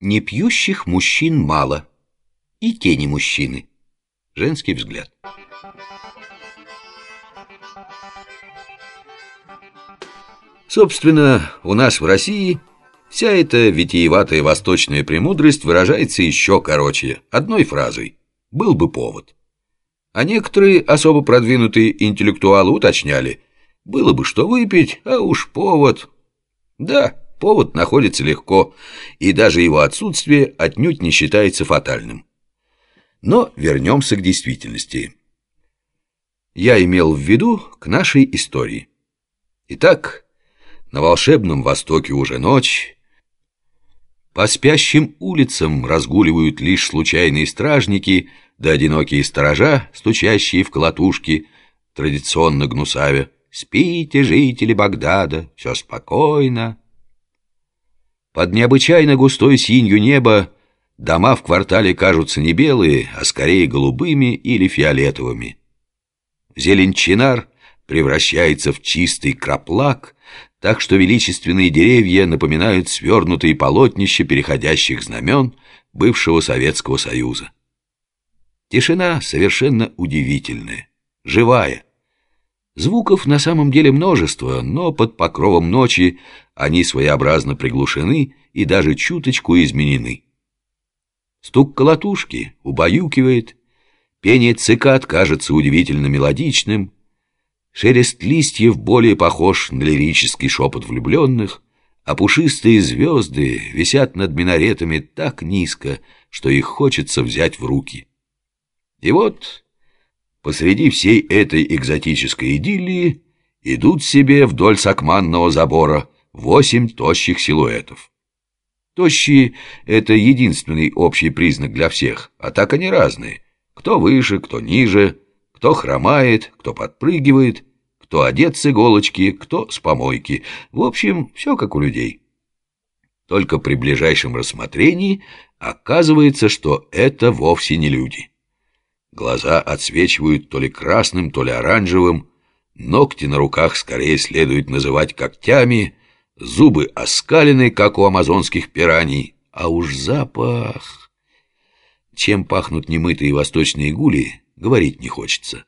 Непьющих мужчин мало. И тени мужчины. Женский взгляд. Собственно, у нас в России вся эта витиеватая восточная премудрость выражается еще короче, одной фразой. Был бы повод. А некоторые особо продвинутые интеллектуалы уточняли, было бы что выпить, а уж повод. Да, повод находится легко, и даже его отсутствие отнюдь не считается фатальным. Но вернемся к действительности. Я имел в виду к нашей истории. Итак, на волшебном востоке уже ночь. По спящим улицам разгуливают лишь случайные стражники да одинокие сторожа, стучащие в колотушки, традиционно гнусавя. «Спите, жители Багдада, все спокойно». Под необычайно густой синью неба дома в квартале кажутся не белые, а скорее голубыми или фиолетовыми. Зелень чинар превращается в чистый краплак, так что величественные деревья напоминают свернутые полотнища переходящих знамен бывшего Советского Союза. Тишина совершенно удивительная, живая. Звуков на самом деле множество, но под покровом ночи они своеобразно приглушены и даже чуточку изменены. Стук колотушки убаюкивает, пение цикад кажется удивительно мелодичным, шелест листьев более похож на лирический шепот влюбленных, а пушистые звезды висят над минаретами так низко, что их хочется взять в руки. И вот посреди всей этой экзотической идиллии идут себе вдоль сакманного забора восемь тощих силуэтов. Тощие — это единственный общий признак для всех, а так они разные. Кто выше, кто ниже, кто хромает, кто подпрыгивает, кто одет с иголочки, кто с помойки. В общем, все как у людей. Только при ближайшем рассмотрении оказывается, что это вовсе не люди. Глаза отсвечивают то ли красным, то ли оранжевым, ногти на руках скорее следует называть когтями, зубы оскалены, как у амазонских пираний, а уж запах... Чем пахнут немытые восточные гули, говорить не хочется.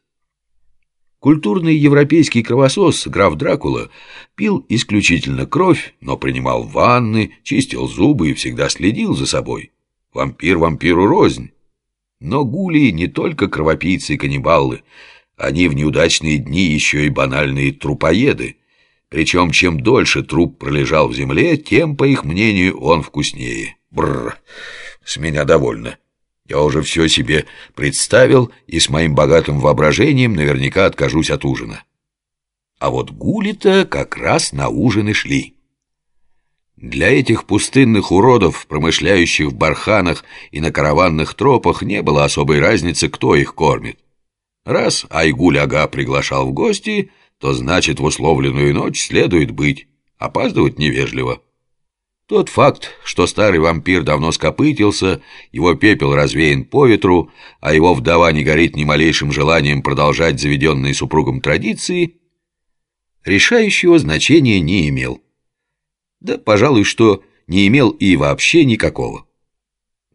Культурный европейский кровосос, граф Дракула, пил исключительно кровь, но принимал ванны, чистил зубы и всегда следил за собой. Вампир вампиру рознь. Но гули не только кровопийцы и каннибалы, они в неудачные дни еще и банальные трупоеды. Причем чем дольше труп пролежал в земле, тем, по их мнению, он вкуснее. Бррр, с меня довольно. Я уже все себе представил и с моим богатым воображением наверняка откажусь от ужина. А вот гули-то как раз на ужин и шли. Для этих пустынных уродов, промышляющих в барханах и на караванных тропах, не было особой разницы, кто их кормит. Раз Айгуль-ага приглашал в гости, то значит в условленную ночь следует быть, опаздывать невежливо. Тот факт, что старый вампир давно скопытился, его пепел развеян по ветру, а его вдова не горит ни малейшим желанием продолжать заведенные супругом традиции, решающего значения не имел. Да, пожалуй, что не имел и вообще никакого.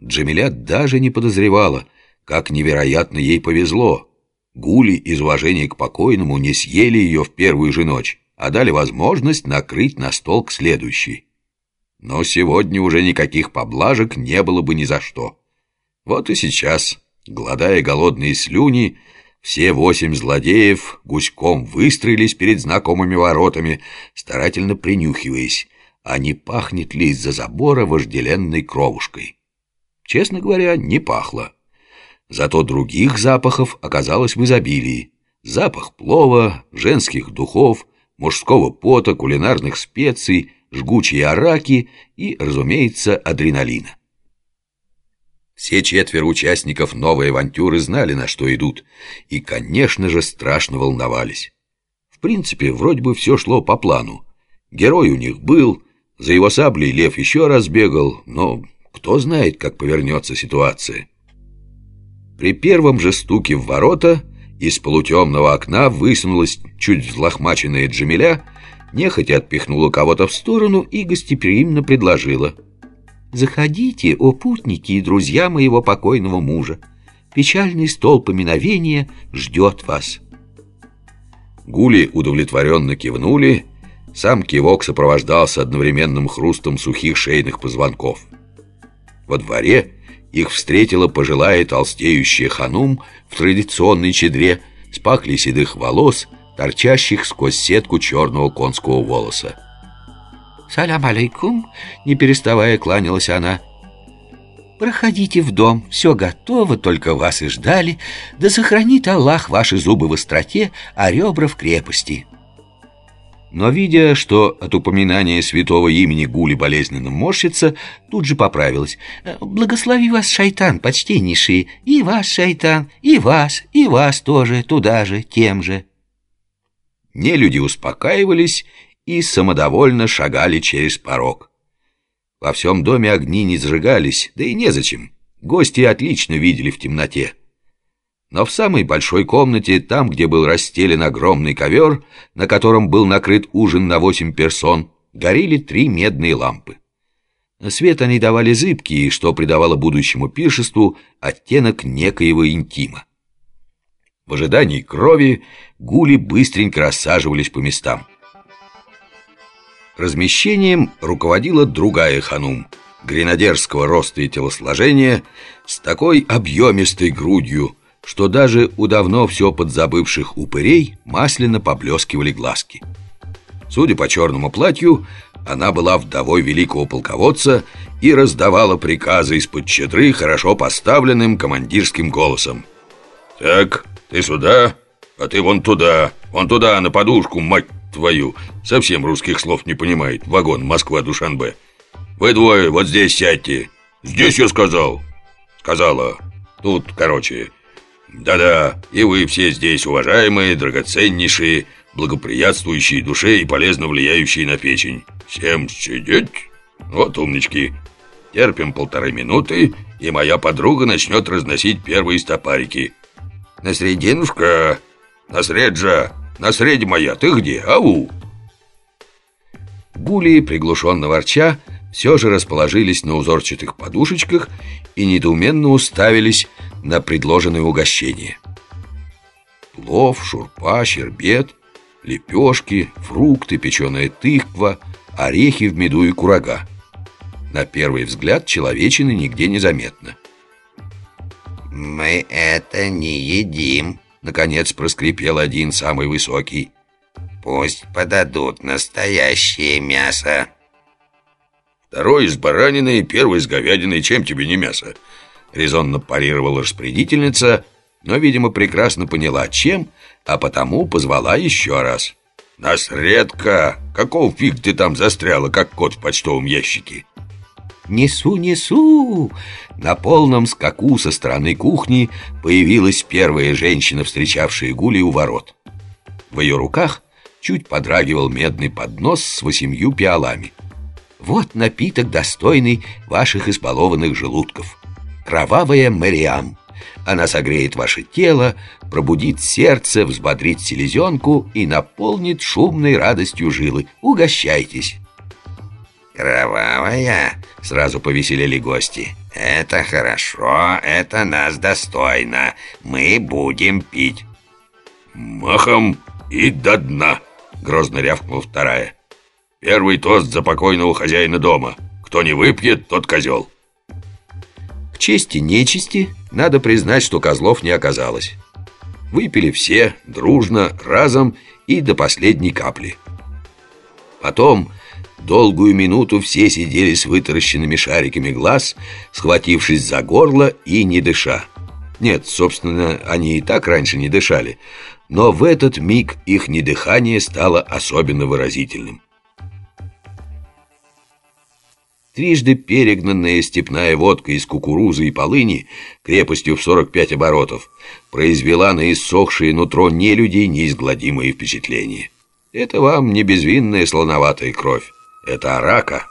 Джамиля даже не подозревала, как невероятно ей повезло. Гули из уважения к покойному не съели ее в первую же ночь, а дали возможность накрыть на стол к следующей. Но сегодня уже никаких поблажек не было бы ни за что. Вот и сейчас, гладая голодные слюни, все восемь злодеев гуськом выстроились перед знакомыми воротами, старательно принюхиваясь, а не пахнет ли из-за забора вожделенной кровушкой. Честно говоря, не пахло. Зато других запахов оказалось в изобилии. Запах плова, женских духов, мужского пота, кулинарных специй, жгучей араки и, разумеется, адреналина. Все четверо участников новой авантюры знали, на что идут, и, конечно же, страшно волновались. В принципе, вроде бы все шло по плану. Герой у них был, за его саблей лев еще раз бегал, но кто знает, как повернется ситуация. При первом же стуке в ворота из полутемного окна высунулась чуть взлохмаченная Джамиля, нехотя отпихнула кого-то в сторону и гостеприимно предложила. Заходите, о путники и друзья моего покойного мужа. Печальный стол поминовения ждет вас. Гули удовлетворенно кивнули, сам кивок сопровождался одновременным хрустом сухих шейных позвонков. Во дворе их встретила пожилая толстеющая ханум в традиционной чедре с пахлей седых волос, торчащих сквозь сетку черного конского волоса. «Салям алейкум!» — не переставая кланялась она. «Проходите в дом, все готово, только вас и ждали, да сохранит Аллах ваши зубы в остроте, а ребра в крепости». Но, видя, что от упоминания святого имени Гули болезненно морщится, тут же поправилась. «Благослови вас, шайтан, почтеннейший, и вас, шайтан, и вас, и вас тоже, туда же, тем же». Нелюди успокаивались и самодовольно шагали через порог. Во всем доме огни не зажигались, да и незачем. Гости отлично видели в темноте. Но в самой большой комнате, там, где был расстелен огромный ковер, на котором был накрыт ужин на восемь персон, горели три медные лампы. Свет они давали зыбкий, что придавало будущему пиршеству оттенок некоего интима. В ожидании крови гули быстренько рассаживались по местам. Размещением руководила другая ханум, гренадерского роста и телосложения, с такой объемистой грудью, что даже у давно все подзабывших упырей масляно поблескивали глазки. Судя по черному платью, она была вдовой великого полководца и раздавала приказы из-под четры хорошо поставленным командирским голосом. «Так, ты сюда, а ты вон туда, вон туда, на подушку, мать твою!» Совсем русских слов не понимает, вагон Москва-Душанбе. «Вы двое вот здесь сядьте!» «Здесь я сказал!» «Сказала!» «Тут, короче, да-да, и вы все здесь, уважаемые, драгоценнейшие, благоприятствующие душе и полезно влияющие на печень. Всем сидеть? Вот умнички. Терпим полторы минуты, и моя подруга начнет разносить первые стопарики. На срединушка, на среджа, на средь моя, ты где, ау? Гули, приглушенно ворча, все же расположились на узорчатых подушечках и недоуменно уставились на предложенное угощение. Плов, шурпа, щербет, лепешки, фрукты, печеная тыква, орехи в меду и курага. На первый взгляд человечины нигде не заметно. «Мы это не едим», — наконец проскрипел один самый высокий. «Пусть подадут настоящее мясо». «Второй из баранины, первый из говядины, чем тебе не мясо?» Резонно парировала распорядительница, но, видимо, прекрасно поняла, чем, а потому позвала еще раз. «Нас редко! Какого фиг ты там застряла, как кот в почтовом ящике?» «Несу, несу!» На полном скаку со стороны кухни появилась первая женщина, встречавшая Гули у ворот. В ее руках чуть подрагивал медный поднос с восемью пиалами. «Вот напиток, достойный ваших избалованных желудков!» Кровавая Мариам. Она согреет ваше тело, пробудит сердце, взбодрит селезенку и наполнит шумной радостью жилы. Угощайтесь. «Кровавая?» — сразу повеселели гости. «Это хорошо, это нас достойно. Мы будем пить». «Махом и до дна!» — грозно рявкнула вторая. «Первый тост за покойного хозяина дома. Кто не выпьет, тот козел». К чести нечисти надо признать, что козлов не оказалось. Выпили все, дружно, разом и до последней капли. Потом долгую минуту все сидели с вытаращенными шариками глаз, схватившись за горло и не дыша. Нет, собственно, они и так раньше не дышали, но в этот миг их недыхание стало особенно выразительным. Трижды перегнанная степная водка из кукурузы и полыни крепостью в 45 оборотов произвела на иссохшее нутро нелюдей неизгладимые впечатления. Это вам не безвинная слоноватая кровь, это арака.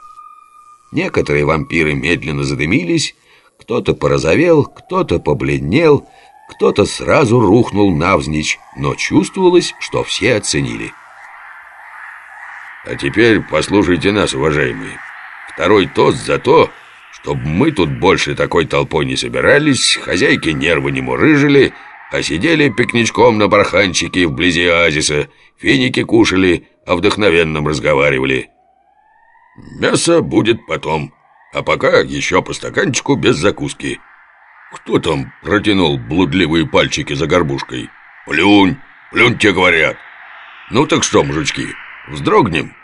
Некоторые вампиры медленно задымились, кто-то порозовел, кто-то побледнел, кто-то сразу рухнул навзничь, но чувствовалось, что все оценили. А теперь послушайте нас, уважаемые. Второй тост за то, Чтоб мы тут больше такой толпой не собирались, хозяйки нервы не мурыжили, а сидели пикничком на барханчике вблизи оазиса, финики кушали, о вдохновенном разговаривали. Мясо будет потом, а пока еще по стаканчику без закуски. Кто там протянул блудливые пальчики за горбушкой? Плюнь, плюнь тебе говорят. Ну так что, мужички, вздрогнем?»